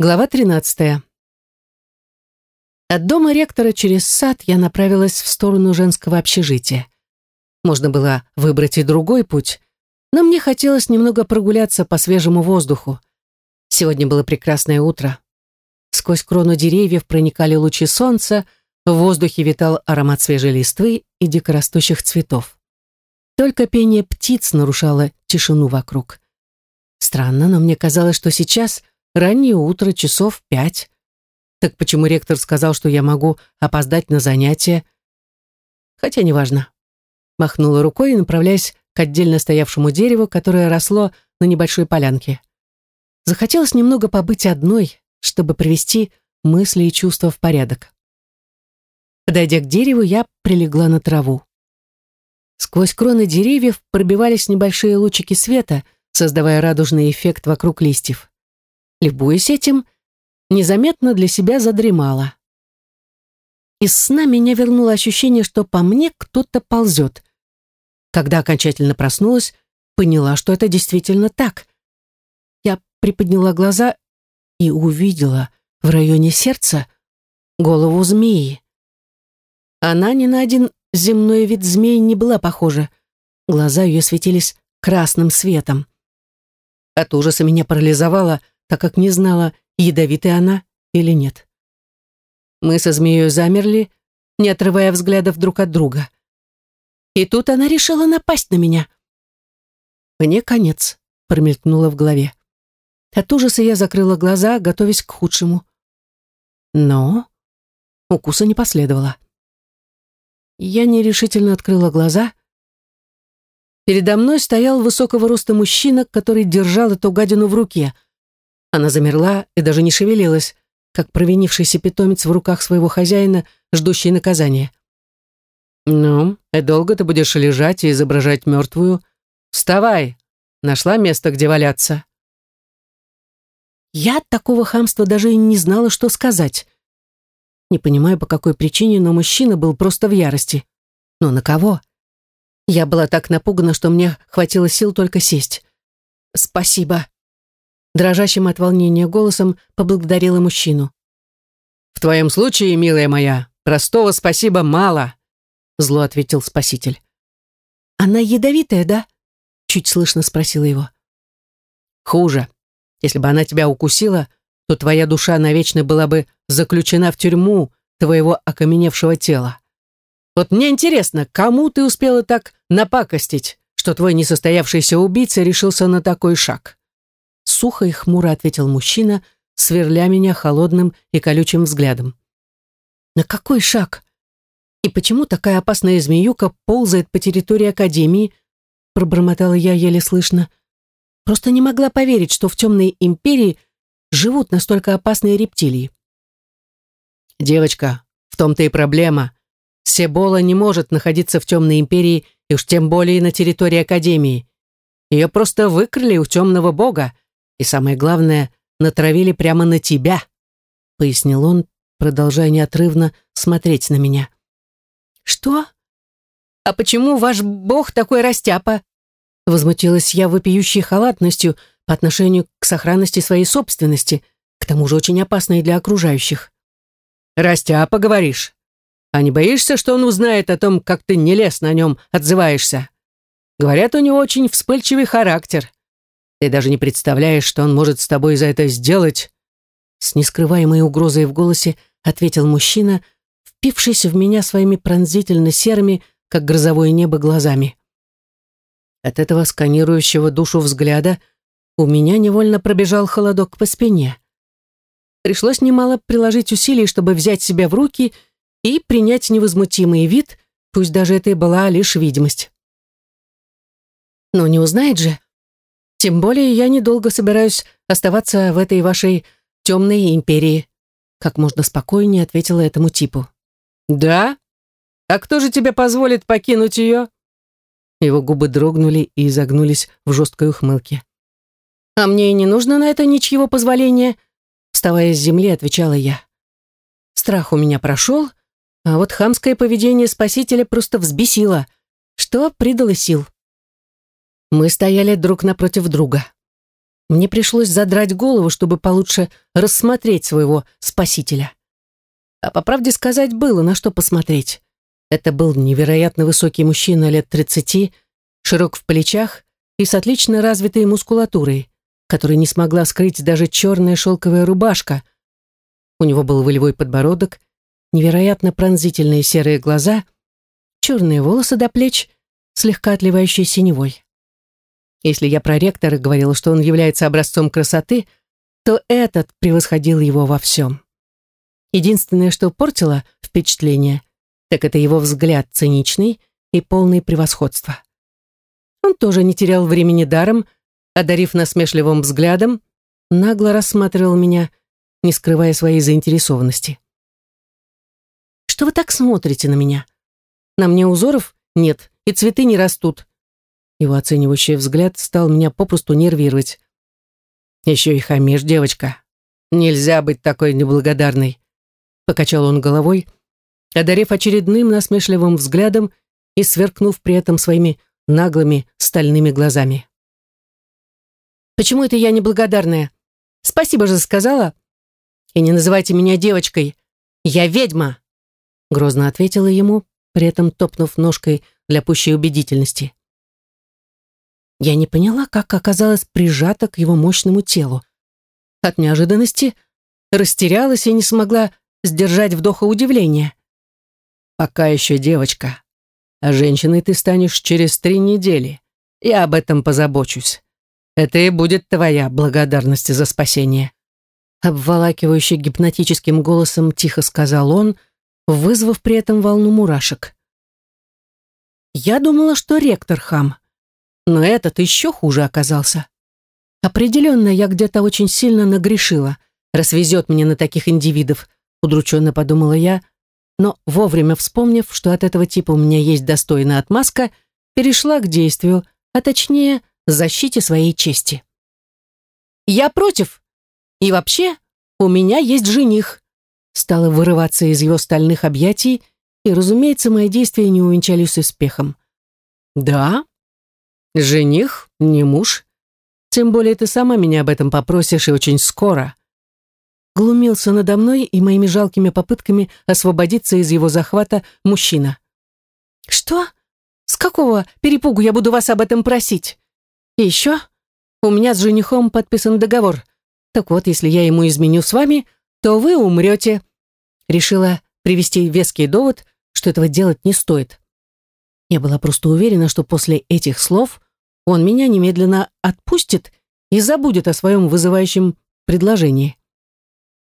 Глава 13. От дома ректора через сад я направилась в сторону женского общежития. Можно было выбрать и другой путь, но мне хотелось немного прогуляться по свежему воздуху. Сегодня было прекрасное утро. Сквозь крону деревьев проникали лучи солнца, в воздухе витал аромат свежей листвы и дикорастущих цветов. Только пение птиц нарушало тишину вокруг. Странно, но мне казалось, что сейчас — Раннее утро, часов пять. Так почему ректор сказал, что я могу опоздать на занятия? Хотя неважно. Махнула рукой, направляясь к отдельно стоявшему дереву, которое росло на небольшой полянке. Захотелось немного побыть одной, чтобы привести мысли и чувства в порядок. Подойдя к дереву, я прилегла на траву. Сквозь кроны деревьев пробивались небольшие лучики света, создавая радужный эффект вокруг листьев. Любуясь этим, незаметно для себя задремала. Из сна меня вернуло ощущение, что по мне кто-то ползет. Когда окончательно проснулась, поняла, что это действительно так. Я приподняла глаза и увидела в районе сердца голову змеи. Она ни на один земной вид змеи не была похожа. Глаза ее светились красным светом. От ужаса меня парализовало — так как не знала, ядовитая она или нет. Мы со змеей замерли, не отрывая взглядов друг от друга. И тут она решила напасть на меня. «Мне конец», — промелькнуло в голове. От ужаса я закрыла глаза, готовясь к худшему. Но укуса не последовало. Я нерешительно открыла глаза. Передо мной стоял высокого роста мужчина, который держал эту гадину в руке. Она замерла и даже не шевелилась, как провинившийся питомец в руках своего хозяина, ждущий наказания. «Ну, и долго ты будешь лежать и изображать мертвую? Вставай! Нашла место, где валяться?» Я от такого хамства даже и не знала, что сказать. Не понимаю, по какой причине, но мужчина был просто в ярости. Но на кого? Я была так напугана, что мне хватило сил только сесть. «Спасибо», дрожащим от волнения голосом поблагодарила мужчину. «В твоем случае, милая моя, простого спасибо мало», зло ответил спаситель. «Она ядовитая, да?» чуть слышно спросила его. «Хуже. Если бы она тебя укусила, то твоя душа навечно была бы заключена в тюрьму твоего окаменевшего тела. Вот мне интересно, кому ты успела так напакостить, что твой несостоявшийся убийца решился на такой шаг?» Сухо и хмуро ответил мужчина, сверля меня холодным и колючим взглядом. «На какой шаг? И почему такая опасная змеюка ползает по территории Академии?» пробормотала я еле слышно. Просто не могла поверить, что в темной империи живут настолько опасные рептилии. «Девочка, в том-то и проблема. Себола не может находиться в темной империи и уж тем более на территории Академии. Ее просто выкрали у темного бога, и самое главное, натравили прямо на тебя», — пояснил он, продолжая неотрывно смотреть на меня. «Что? А почему ваш бог такой растяпа?» Возмутилась я вопиющей халатностью по отношению к сохранности своей собственности, к тому же очень опасной для окружающих. «Растяпа, говоришь? А не боишься, что он узнает о том, как ты нелестно о нем отзываешься? Говорят, у него очень вспыльчивый характер. Ты даже не представляешь, что он может с тобой за это сделать!» С нескрываемой угрозой в голосе ответил мужчина, впившись в меня своими пронзительно серыми, как грозовое небо, глазами. От этого сканирующего душу взгляда у меня невольно пробежал холодок по спине. Пришлось немало приложить усилий, чтобы взять себя в руки и принять невозмутимый вид, пусть даже это и была лишь видимость. Но не узнает же, тем более я недолго собираюсь оставаться в этой вашей темной империи», как можно спокойнее ответила этому типу. «Да? А кто же тебе позволит покинуть ее?» Его губы дрогнули и изогнулись в жесткой ухмылке. «А мне и не нужно на это ничьего позволения», вставая с земли, отвечала я. Страх у меня прошел, а вот хамское поведение спасителя просто взбесило, что придало сил. Мы стояли друг напротив друга. Мне пришлось задрать голову, чтобы получше рассмотреть своего спасителя. А по правде сказать было, на что посмотреть. Это был невероятно высокий мужчина лет тридцати, широк в плечах и с отлично развитой мускулатурой, которой не смогла скрыть даже черная шелковая рубашка. У него был волевой подбородок, невероятно пронзительные серые глаза, черные волосы до плеч, слегка отливающие синевой. Если я про ректора говорила, что он является образцом красоты, то этот превосходил его во всем. Единственное, что портило впечатление, так это его взгляд циничный и полный превосходства. Он тоже не терял времени даром, одарив насмешливым взглядом, нагло рассматривал меня, не скрывая своей заинтересованности. «Что вы так смотрите на меня? На мне узоров нет, и цветы не растут. Его оценивающий взгляд стал меня попросту нервировать. «Еще и хамишь, девочка. Нельзя быть такой неблагодарной», — покачал он головой, одарив очередным насмешливым взглядом и сверкнув при этом своими наглыми стальными глазами. «Почему это я неблагодарная? Спасибо же сказала. И не называйте меня девочкой. Я ведьма!» Грозно ответила ему, при этом топнув ножкой для пущей убедительности. Я не поняла, как оказалась прижата к его мощному телу. От неожиданности растерялась и не смогла сдержать вдоха удивления. «Пока еще девочка, а женщиной ты станешь через три недели. Я об этом позабочусь. Это и будет твоя благодарность за спасение». Обволакивающий гипнотическим голосом тихо сказал он, вызвав при этом волну мурашек. Я думала, что ректор хам, но этот еще хуже оказался. Определенно, я где-то очень сильно нагрешила, раз везет мне на таких индивидов, удрученно подумала я, но вовремя вспомнив, что от этого типа у меня есть достойная отмазка, перешла к действию, а точнее, защите своей чести. «Я против. И вообще, у меня есть жених», стала вырываться из его стальных объятий и, разумеется, мои действия не увенчались успехом. «Да? Жених, не муж? Тем более ты сама меня об этом попросишь и очень скоро». Глумился надо мной и моими жалкими попытками освободиться из его захвата мужчина. «Что? С какого перепугу я буду вас об этом просить? И еще, у меня с женихом подписан договор. Так вот, если я ему изменю с вами, то вы умрете». Решила привести веский довод, что этого делать не стоит. Я была просто уверена, что после этих слов он меня немедленно отпустит и забудет о своем вызывающем предложении.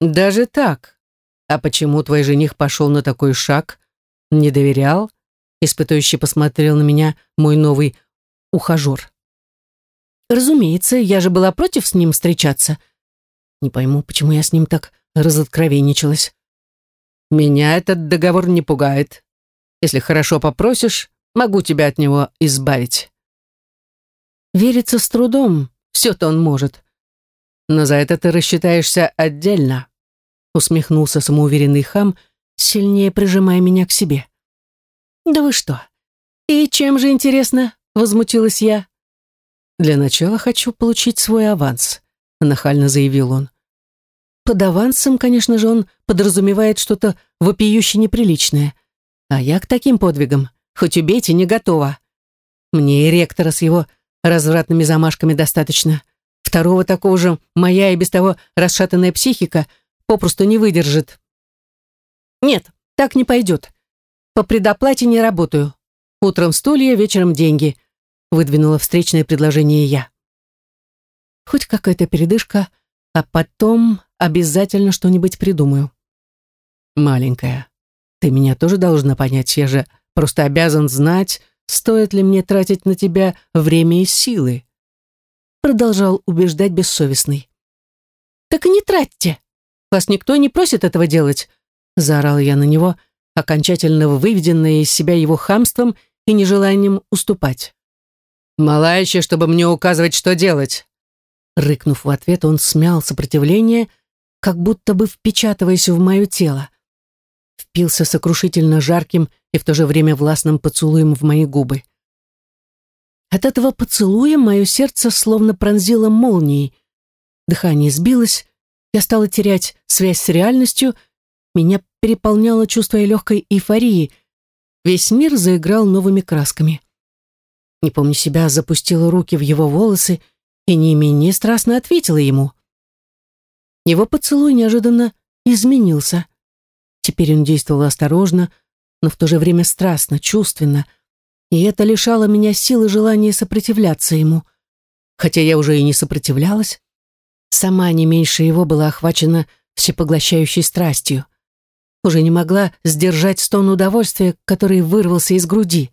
«Даже так? А почему твой жених пошел на такой шаг? Не доверял?» Испытующий посмотрел на меня мой новый ухажер. «Разумеется, я же была против с ним встречаться. Не пойму, почему я с ним так разоткровенничалась. Меня этот договор не пугает. Если хорошо попросишь, могу тебя от него избавить. Верится с трудом, все-то он может. Но за это ты рассчитаешься отдельно, усмехнулся самоуверенный хам, сильнее прижимая меня к себе. Да вы что? И чем же интересно? Возмутилась я. Для начала хочу получить свой аванс, нахально заявил он. Под авансом, конечно же, он подразумевает что-то вопиюще неприличное. А я к таким подвигам, хоть убейте, не готова. Мне и ректора с его развратными замашками достаточно. Второго такого же моя и без того расшатанная психика попросту не выдержит. Нет, так не пойдет. По предоплате не работаю. Утром стулья, вечером деньги. Выдвинула встречное предложение я. Хоть какая-то передышка, а потом обязательно что-нибудь придумаю. Маленькая, ты меня тоже должна понять, я же просто обязан знать, стоит ли мне тратить на тебя время и силы. Продолжал убеждать бессовестный. Так и не тратьте. Вас никто не просит этого делать, заорал я на него, окончательно выведенная из себя его хамством и нежеланием уступать. «Мала еще, чтобы мне указывать, что делать!» Рыкнув в ответ, он смял сопротивление, как будто бы впечатываясь в мое тело. Впился сокрушительно жарким и в то же время властным поцелуем в мои губы. От этого поцелуя мое сердце словно пронзило молнией, дыхание сбилось, я стала терять связь с реальностью, меня переполняло чувство легкой эйфории. Весь мир заиграл новыми красками. Не помню себя, запустила руки в его волосы и не менее страстно ответила ему. Его поцелуй неожиданно изменился. Теперь он действовал осторожно, но в то же время страстно, чувственно, и это лишало меня силы желания сопротивляться ему. Хотя я уже и не сопротивлялась, сама не меньше его была охвачена всепоглощающей страстью. Уже не могла сдержать стон удовольствия, который вырвался из груди.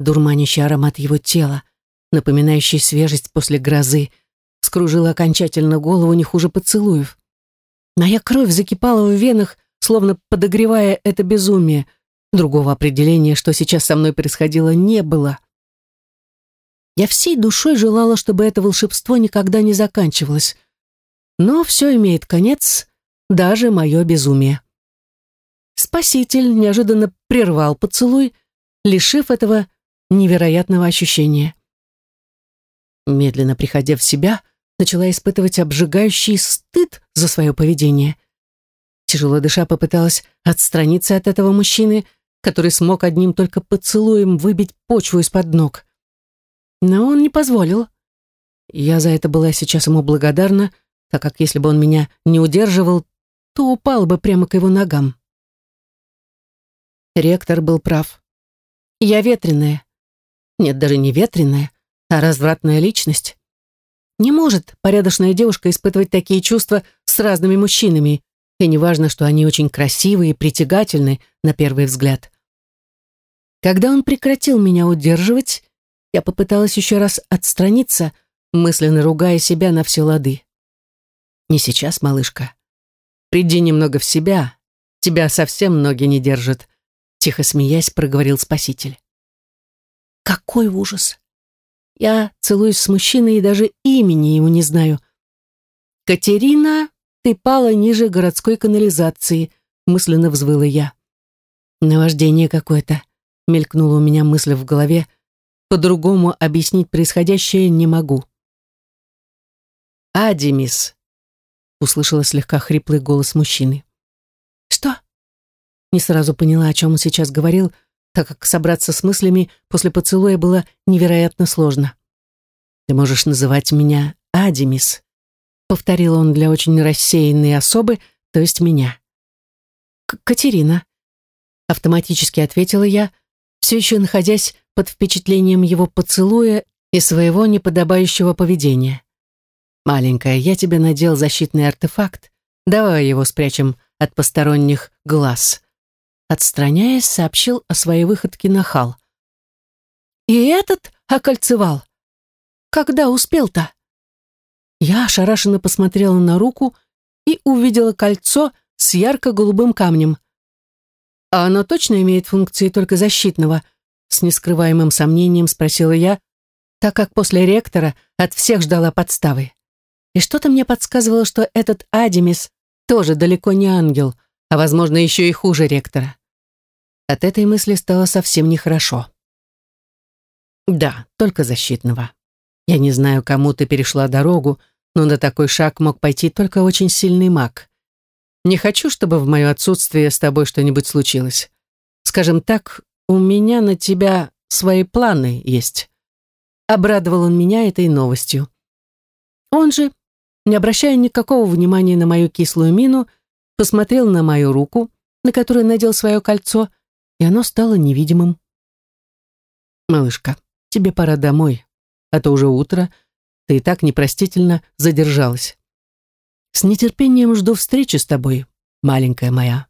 Дурманящий аромат его тела, напоминающий свежесть после грозы, скружил окончательно голову не хуже поцелуев. Моя кровь закипала в венах, словно подогревая это безумие. Другого определения, что сейчас со мной происходило, не было. Я всей душой желала, чтобы это волшебство никогда не заканчивалось. Но все имеет конец, даже мое безумие. Спаситель неожиданно прервал поцелуй, лишив этого невероятного ощущения. Медленно приходя в себя, начала испытывать обжигающий стыд за свое поведение. Тяжело дыша попыталась отстраниться от этого мужчины, который смог одним только поцелуем выбить почву из-под ног. Но он не позволил. Я за это была сейчас ему благодарна, так как если бы он меня не удерживал, то упал бы прямо к его ногам. Ректор был прав. Я ветреная. Нет, даже не ветреная, а развратная личность. Не может порядочная девушка испытывать такие чувства с разными мужчинами, и неважно, что они очень красивые и притягательны на первый взгляд. Когда он прекратил меня удерживать, я попыталась еще раз отстраниться, мысленно ругая себя на все лады. «Не сейчас, малышка. Приди немного в себя. Тебя совсем ноги не держат», — тихо смеясь проговорил спаситель. «Какой ужас! Я целуюсь с мужчиной и даже имени ему не знаю. Катерина, ты пала ниже городской канализации, мысленно взвыла я. Наваждение какое-то, мелькнула у меня мысль в голове. По-другому объяснить происходящее не могу. «Адимис», — услышала слегка хриплый голос мужчины. «Что?» Не сразу поняла, о чем он сейчас говорил, — так как собраться с мыслями после поцелуя было невероятно сложно. «Ты можешь называть меня Адимис», — повторил он для очень рассеянной особы, то есть меня. «Катерина», — автоматически ответила я, все еще находясь под впечатлением его поцелуя и своего неподобающего поведения. «Маленькая, я тебе надел защитный артефакт. Давай его спрячем от посторонних глаз». Отстраняясь, сообщил о своей выходке нахал. «И этот окольцевал? Когда успел-то?» Я ошарашенно посмотрела на руку и увидела кольцо с ярко-голубым камнем. «А оно точно имеет функции только защитного?» С нескрываемым сомнением спросила я, так как после ректора от всех ждала подставы. И что-то мне подсказывало, что этот Адимис тоже далеко не ангел, а, возможно, еще и хуже ректора. От этой мысли стало совсем нехорошо. Да, только защитного. Я не знаю, кому ты перешла дорогу, но на такой шаг мог пойти только очень сильный маг. Не хочу, чтобы в мое отсутствие с тобой что-нибудь случилось. Скажем так, у меня на тебя свои планы есть. Обрадовал он меня этой новостью. Он же, не обращая никакого внимания на мою кислую мину, посмотрел на мою руку, на которую надел свое кольцо, и оно стало невидимым. «Малышка, тебе пора домой, а то уже утро, ты и так непростительно задержалась. С нетерпением жду встречи с тобой, маленькая моя».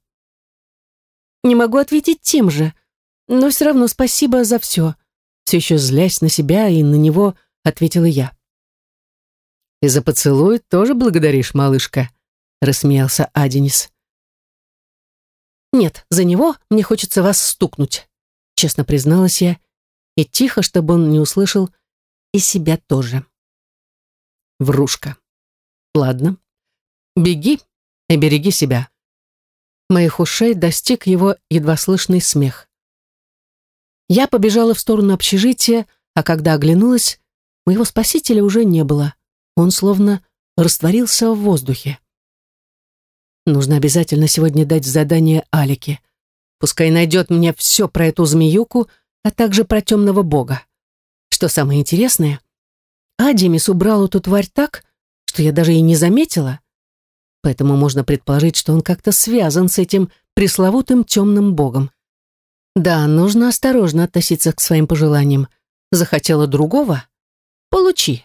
«Не могу ответить тем же, но все равно спасибо за все», все еще злясь на себя и на него, ответила я. «И за поцелуй тоже благодаришь, малышка?» рассмеялся Аденис. «Нет, за него мне хочется вас стукнуть», честно призналась я, и тихо, чтобы он не услышал, и себя тоже. Врушка. Ладно. Беги и береги себя. Моих ушей достиг его едва слышный смех. Я побежала в сторону общежития, а когда оглянулась, моего спасителя уже не было. Он словно растворился в воздухе. Нужно обязательно сегодня дать задание Алике. Пускай найдет мне все про эту змеюку, а также про темного бога. Что самое интересное, Адимис убрал эту тварь так, что я даже и не заметила. Поэтому можно предположить, что он как-то связан с этим пресловутым темным богом. Да, нужно осторожно относиться к своим пожеланиям. Захотела другого? Получи.